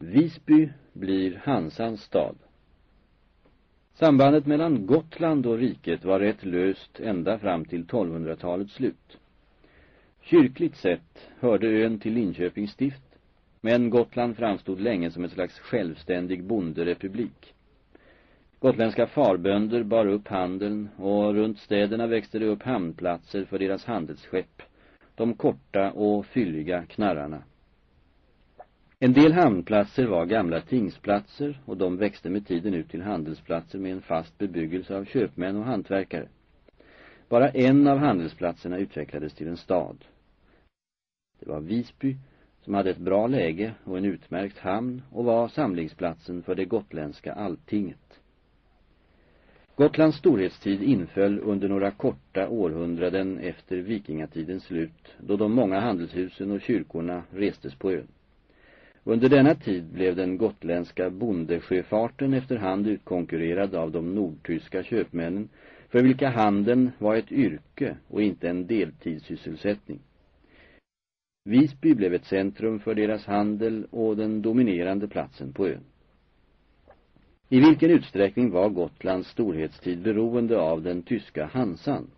Visby blir Hansans stad. Sambandet mellan Gotland och riket var rätt löst ända fram till 1200-talets slut. Kyrkligt sett hörde ön till Linköpings stift, men Gotland framstod länge som ett slags självständig bonderepublik. Gotländska farbönder bar upp handeln och runt städerna växte det upp hamnplatser för deras handelsskepp, de korta och fylliga knarrarna. En del hamnplatser var gamla tingsplatser och de växte med tiden ut till handelsplatser med en fast bebyggelse av köpmän och hantverkare. Bara en av handelsplatserna utvecklades till en stad. Det var Visby som hade ett bra läge och en utmärkt hamn och var samlingsplatsen för det gotländska alltinget. Gotlands storhetstid inföll under några korta århundraden efter vikingatidens slut då de många handelshusen och kyrkorna restes på ön. Under denna tid blev den gotländska bondesjöfarten efterhand utkonkurrerad av de nordtyska köpmännen för vilka handeln var ett yrke och inte en deltidssysselsättning. Visby blev ett centrum för deras handel och den dominerande platsen på ön. I vilken utsträckning var Gotlands storhetstid beroende av den tyska Hansan?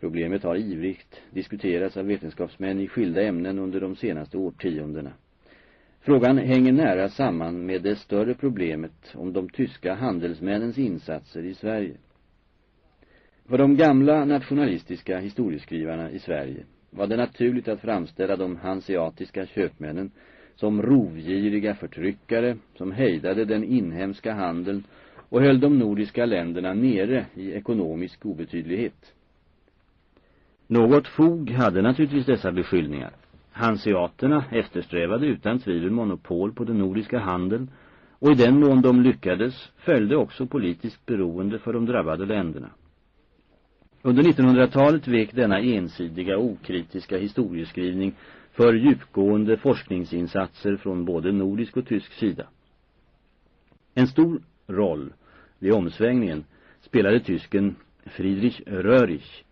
Problemet har ivrigt diskuterats av vetenskapsmän i skilda ämnen under de senaste årtiondena. Frågan hänger nära samman med det större problemet om de tyska handelsmännens insatser i Sverige. För de gamla nationalistiska historieskrivarna i Sverige var det naturligt att framställa de hanseatiska köpmännen som rovgiriga förtryckare som hejdade den inhemska handeln och höll de nordiska länderna nere i ekonomisk obetydlighet. Något fog hade naturligtvis dessa beskyllningar. Hanseaterna eftersträvade utan tvivel monopol på den nordiska handeln och i den mån de lyckades följde också politiskt beroende för de drabbade länderna. Under 1900-talet vek denna ensidiga okritiska historieskrivning för djupgående forskningsinsatser från både nordisk och tysk sida. En stor roll vid omsvängningen spelade tysken Friedrich Röhrich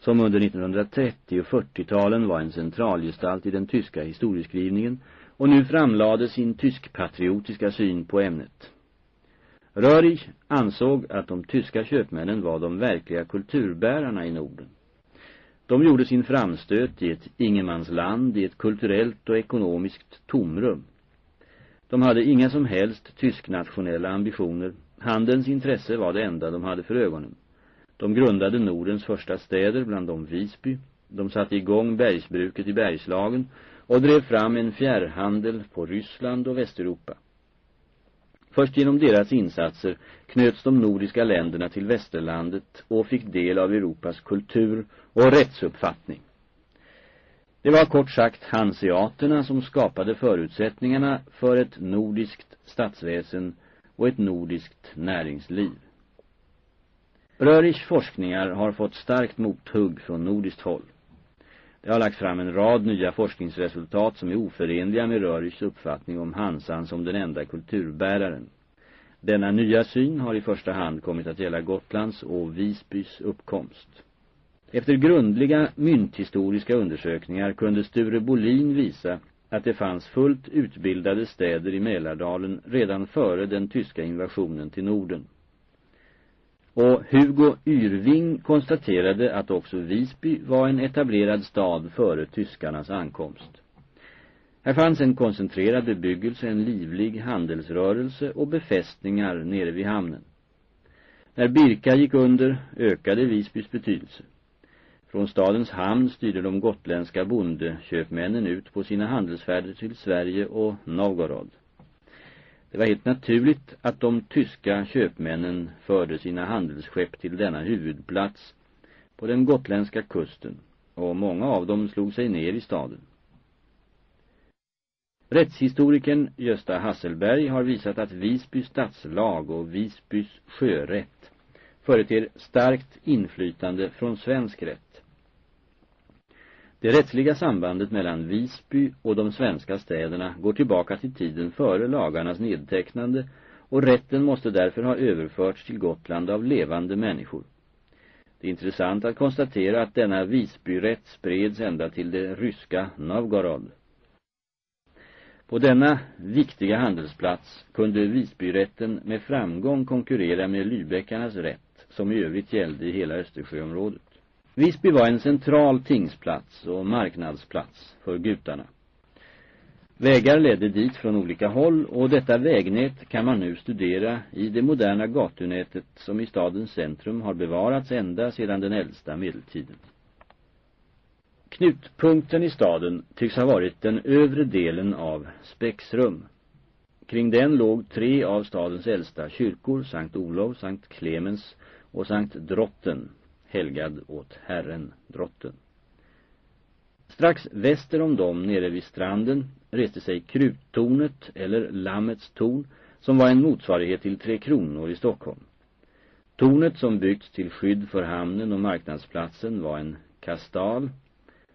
som under 1930- och 40-talen var en centralgestalt i den tyska historieskrivningen och nu framlade sin tyskpatriotiska syn på ämnet. Rörich ansåg att de tyska köpmännen var de verkliga kulturbärarna i Norden. De gjorde sin framstöt i ett ingenmansland i ett kulturellt och ekonomiskt tomrum. De hade inga som helst tysknationella ambitioner. Handens intresse var det enda de hade för ögonen. De grundade Nordens första städer, bland dem Visby. De satte igång bergsbruket i Bergslagen och drev fram en fjärrhandel på Ryssland och Västeuropa. Först genom deras insatser knöts de nordiska länderna till västerlandet och fick del av Europas kultur och rättsuppfattning. Det var kort sagt hanseaterna som skapade förutsättningarna för ett nordiskt statsväsen och ett nordiskt näringsliv. Rörichs forskningar har fått starkt mothugg från nordiskt håll. Det har lagt fram en rad nya forskningsresultat som är oförenliga med Rörichs uppfattning om Hansan som den enda kulturbäraren. Denna nya syn har i första hand kommit att gälla Gotlands och Visbys uppkomst. Efter grundliga mynthistoriska undersökningar kunde Sture Bolin visa att det fanns fullt utbildade städer i Mälardalen redan före den tyska invasionen till Norden. Och Hugo Yrving konstaterade att också Visby var en etablerad stad före tyskarnas ankomst. Här fanns en koncentrerad bebyggelse, en livlig handelsrörelse och befästningar nere vid hamnen. När Birka gick under ökade Visbys betydelse. Från stadens hamn styrde de gotländska bondeköpmännen ut på sina handelsfärder till Sverige och Novgorod. Det var helt naturligt att de tyska köpmännen förde sina handelsskepp till denna huvudplats på den gotländska kusten och många av dem slog sig ner i staden. Rättshistorikern Gösta Hasselberg har visat att Visby stadslag och Visbys sjörätt företer starkt inflytande från svensk rätt. Det rättsliga sambandet mellan Visby och de svenska städerna går tillbaka till tiden före lagarnas nedtecknande och rätten måste därför ha överförts till Gotland av levande människor. Det är intressant att konstatera att denna Visbyrätt spreds ända till det ryska Novgorod. På denna viktiga handelsplats kunde Visbyrätten med framgång konkurrera med Lybäckarnas rätt som i övrigt gällde i hela Östersjöområdet. Visby var en central tingsplats och marknadsplats för gutarna. Vägar ledde dit från olika håll och detta vägnät kan man nu studera i det moderna gatunätet som i stadens centrum har bevarats ända sedan den äldsta medeltiden. Knutpunkten i staden tycks ha varit den övre delen av Spexrum. Kring den låg tre av stadens äldsta kyrkor, Sankt Olof, Sankt Clemens och Sankt Drotten, helgad åt Herren, Drotten. Strax väster om dem, nere vid stranden, reste sig Kruttornet, eller Lammets torn, som var en motsvarighet till Tre Kronor i Stockholm. Tornet som byggts till skydd för hamnen och marknadsplatsen var en kastal,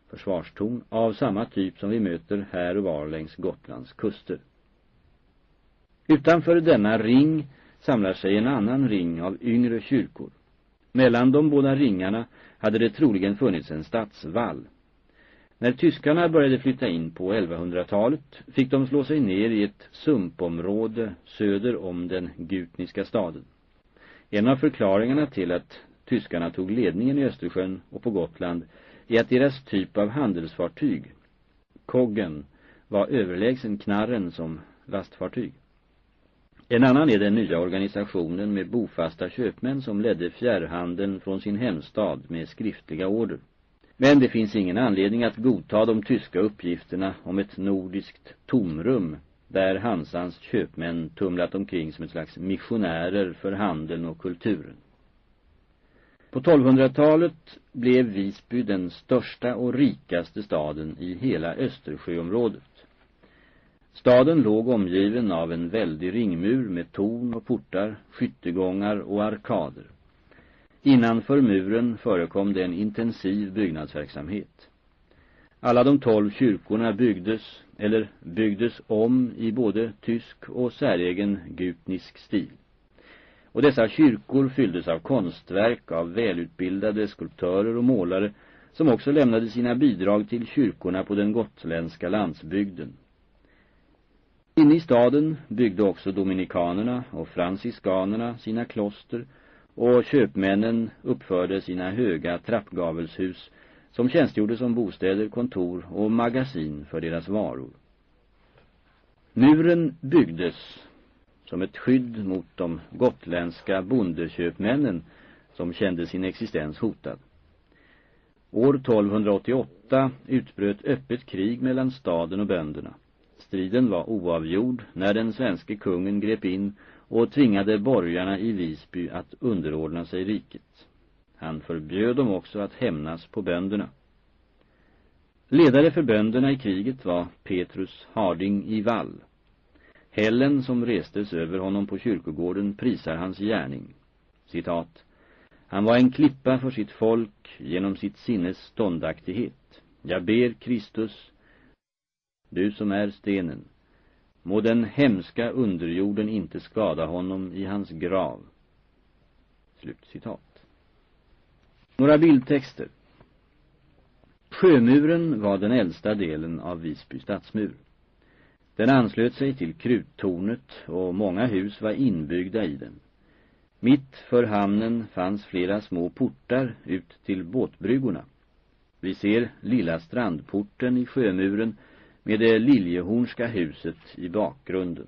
försvarstorn, av samma typ som vi möter här och var längs Gotlands kuster. Utanför denna ring samlar sig en annan ring av yngre kyrkor. Mellan de båda ringarna hade det troligen funnits en stadsvall. När tyskarna började flytta in på 1100-talet fick de slå sig ner i ett sumpområde söder om den gutniska staden. En av förklaringarna till att tyskarna tog ledningen i Östersjön och på Gotland är att deras typ av handelsfartyg, koggen, var överlägsen knarren som lastfartyg. En annan är den nya organisationen med bofasta köpmän som ledde fjärrhandeln från sin hemstad med skriftliga order. Men det finns ingen anledning att godta de tyska uppgifterna om ett nordiskt tomrum där Hansans köpmän tumlat omkring som ett slags missionärer för handeln och kulturen. På 1200-talet blev Visby den största och rikaste staden i hela Östersjöområdet. Staden låg omgiven av en väldig ringmur med torn och portar, skyttegångar och arkader. Innanför muren förekom det en intensiv byggnadsverksamhet. Alla de tolv kyrkorna byggdes, eller byggdes om i både tysk och säregen gutnisk stil. Och dessa kyrkor fylldes av konstverk av välutbildade skulptörer och målare som också lämnade sina bidrag till kyrkorna på den gotländska landsbygden. Inne i staden byggde också dominikanerna och franciskanerna sina kloster och köpmännen uppförde sina höga trappgavelshus som tjänstgjorde som bostäder, kontor och magasin för deras varor. Muren byggdes som ett skydd mot de gotländska bondeköpmännen som kände sin existens hotad. År 1288 utbröt öppet krig mellan staden och bönderna. Striden var oavgjord när den svenske kungen grep in och tvingade borgarna i Visby att underordna sig riket. Han förbjöd dem också att hämnas på bönderna. Ledare för bönderna i kriget var Petrus Harding i Wall. Hällen som restes över honom på kyrkogården prisar hans gärning. Citat. Han var en klippa för sitt folk genom sitt sinnes ståndaktighet. Jag ber Kristus, du som är stenen, må den hemska underjorden inte skada honom i hans grav. Slut citat. Några bildtexter. Sjömuren var den äldsta delen av Visby stadsmur. Den anslöt sig till kruttornet och många hus var inbyggda i den. Mitt för hamnen fanns flera små portar ut till båtbryggorna. Vi ser lilla strandporten i sjömuren med det liljehornska huset i bakgrunden.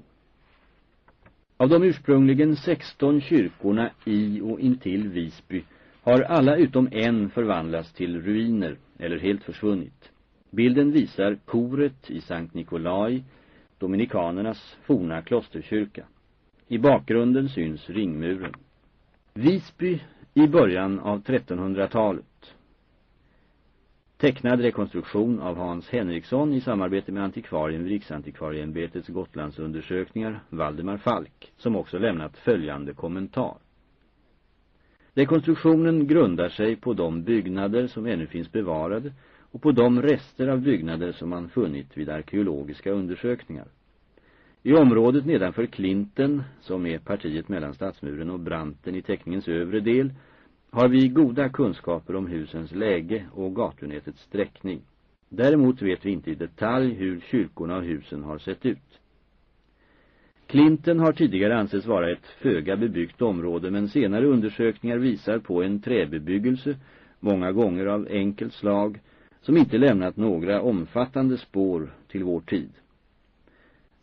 Av de ursprungligen 16 kyrkorna i och intill Visby har alla utom en förvandlats till ruiner eller helt försvunnit. Bilden visar koret i Sankt Nikolai dominikanernas forna klosterkyrka. I bakgrunden syns ringmuren. Visby i början av 1300-talet. Tecknad rekonstruktion av Hans Henriksson i samarbete med antikvarien vid Riksantikvarieämbetets Gotlandsundersökningar, Valdemar Falk, som också lämnat följande kommentar. Rekonstruktionen grundar sig på de byggnader som ännu finns bevarade och på de rester av byggnader som man funnit vid arkeologiska undersökningar. I området nedanför Klinten, som är partiet mellan stadsmuren och branten i teckningens övre del, har vi goda kunskaper om husens läge och gatunätets sträckning. Däremot vet vi inte i detalj hur kyrkorna och husen har sett ut. Klinten har tidigare ansetts vara ett föga bebyggt område men senare undersökningar visar på en träbebyggelse, många gånger av enkelt slag, som inte lämnat några omfattande spår till vår tid.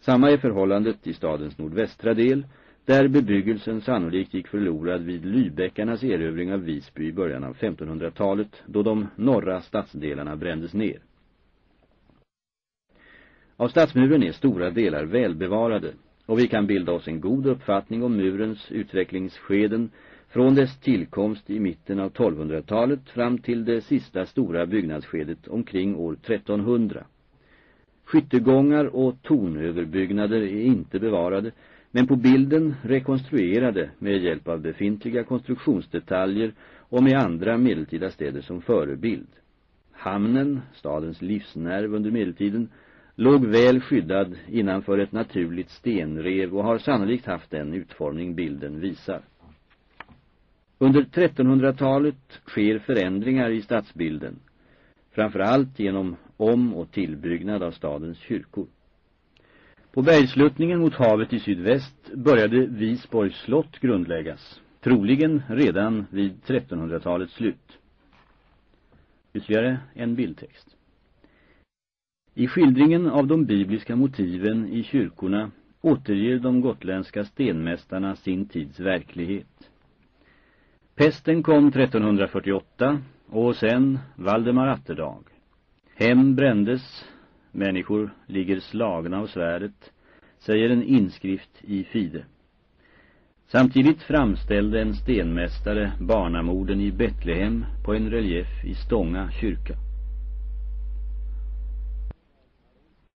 Samma är förhållandet i stadens nordvästra del, där bebyggelsen sannolikt gick förlorad vid Lybäckarnas erövring av Visby i början av 1500-talet, då de norra stadsdelarna brändes ner. Av stadsmuren är stora delar välbevarade och vi kan bilda oss en god uppfattning om murens utvecklingsskeden från dess tillkomst i mitten av 1200-talet fram till det sista stora byggnadsskedet omkring år 1300. Skyttegångar och tornöverbyggnader är inte bevarade men på bilden rekonstruerade med hjälp av befintliga konstruktionsdetaljer och med andra medeltida städer som förebild. Hamnen, stadens livsnerv under medeltiden, låg väl skyddad innanför ett naturligt stenrev och har sannolikt haft den utformning bilden visar. Under 1300-talet sker förändringar i stadsbilden, framförallt genom om- och tillbyggnad av stadens kyrkor. På bergsluttningen mot havet i sydväst började Visborgs slott grundläggas, troligen redan vid 1300-talets slut. Ytterligare en bildtext. I skildringen av de bibliska motiven i kyrkorna återger de gotländska stenmästarna sin tids verklighet. Pesten kom 1348 och sen Valdemar Atterdag. Hem brändes, människor ligger slagna av svärdet, säger en inskrift i Fide. Samtidigt framställde en stenmästare barnamorden i Betlehem på en relief i Stånga kyrka.